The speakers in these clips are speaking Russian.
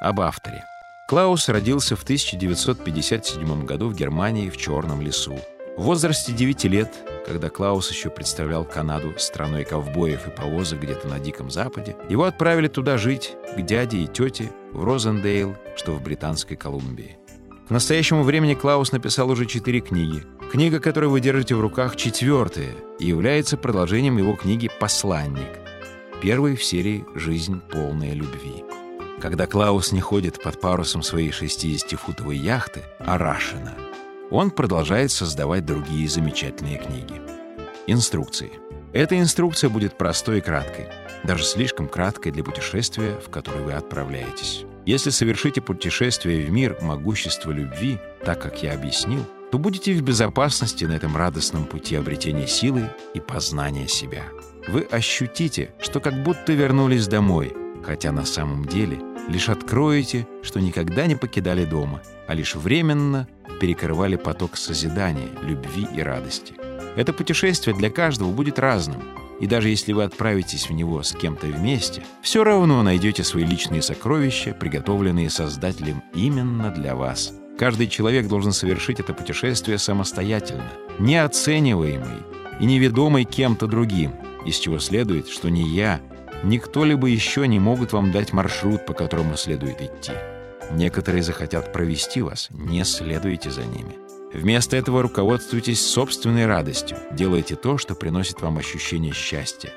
Об авторе. Клаус родился в 1957 году в Германии в Черном лесу. В возрасте 9 лет, когда Клаус еще представлял Канаду страной ковбоев и повозок где-то на Диком Западе, его отправили туда жить, к дяде и тете, в Розендейл, что в Британской Колумбии. К настоящему времени Клаус написал уже четыре книги. Книга, которую вы держите в руках, четвертая, и является продолжением его книги «Посланник», первой в серии «Жизнь полная любви». Когда Клаус не ходит под парусом своей 60-футовой яхты «Арашина», он продолжает создавать другие замечательные книги. Инструкции. Эта инструкция будет простой и краткой, даже слишком краткой для путешествия, в которое вы отправляетесь. Если совершите путешествие в мир могущества любви, так как я объяснил, то будете в безопасности на этом радостном пути обретения силы и познания себя. Вы ощутите, что как будто вернулись домой, хотя на самом деле лишь откроете, что никогда не покидали дома, а лишь временно перекрывали поток созидания, любви и радости. Это путешествие для каждого будет разным, и даже если вы отправитесь в него с кем-то вместе, все равно найдете свои личные сокровища, приготовленные Создателем именно для вас. Каждый человек должен совершить это путешествие самостоятельно, неоцениваемый и неведомый кем-то другим, из чего следует, что ни я, ни кто-либо еще не могут вам дать маршрут, по которому следует идти. Некоторые захотят провести вас, не следуйте за ними. Вместо этого руководствуйтесь собственной радостью, делайте то, что приносит вам ощущение счастья.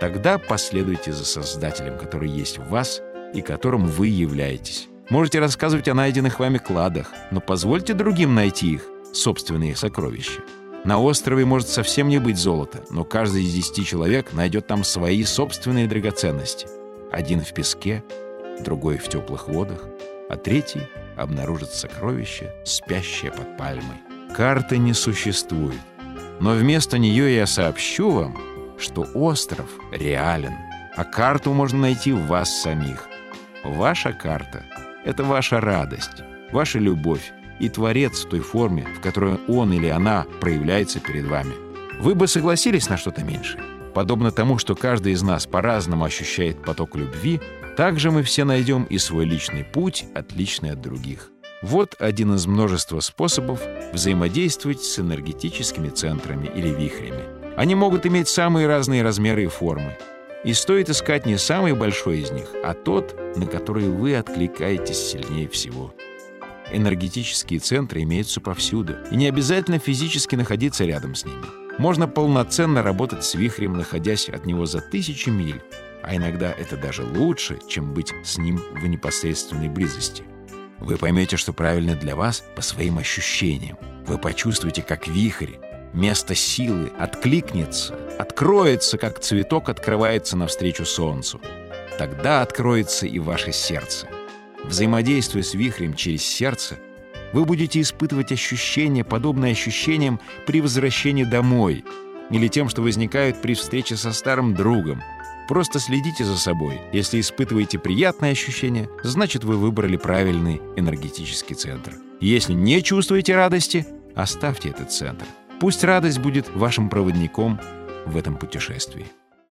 Тогда последуйте за Создателем, который есть в вас и которым вы являетесь. Можете рассказывать о найденных вами кладах, но позвольте другим найти их, собственные сокровища. На острове может совсем не быть золота, но каждый из десяти человек найдет там свои собственные драгоценности. Один в песке, другой в теплых водах, а третий обнаружит сокровище, спящее под пальмой. Карты не существует, но вместо нее я сообщу вам, что остров реален, а карту можно найти в вас самих. Ваша карта — это ваша радость, ваша любовь, и Творец в той форме, в которой он или она проявляется перед вами. Вы бы согласились на что-то меньшее? Подобно тому, что каждый из нас по-разному ощущает поток любви, также мы все найдем и свой личный путь, отличный от других. Вот один из множества способов взаимодействовать с энергетическими центрами или вихрями. Они могут иметь самые разные размеры и формы. И стоит искать не самый большой из них, а тот, на который вы откликаетесь сильнее всего. Энергетические центры имеются повсюду, и не обязательно физически находиться рядом с ними. Можно полноценно работать с вихрем, находясь от него за тысячи миль, а иногда это даже лучше, чем быть с ним в непосредственной близости. Вы поймете, что правильно для вас по своим ощущениям. Вы почувствуете, как вихрь, место силы, откликнется, откроется, как цветок открывается навстречу солнцу. Тогда откроется и ваше сердце. Взаимодействуя с вихрем через сердце, вы будете испытывать ощущения, подобные ощущениям при возвращении домой или тем, что возникают при встрече со старым другом. Просто следите за собой. Если испытываете приятные ощущения, значит вы выбрали правильный энергетический центр. Если не чувствуете радости, оставьте этот центр. Пусть радость будет вашим проводником в этом путешествии.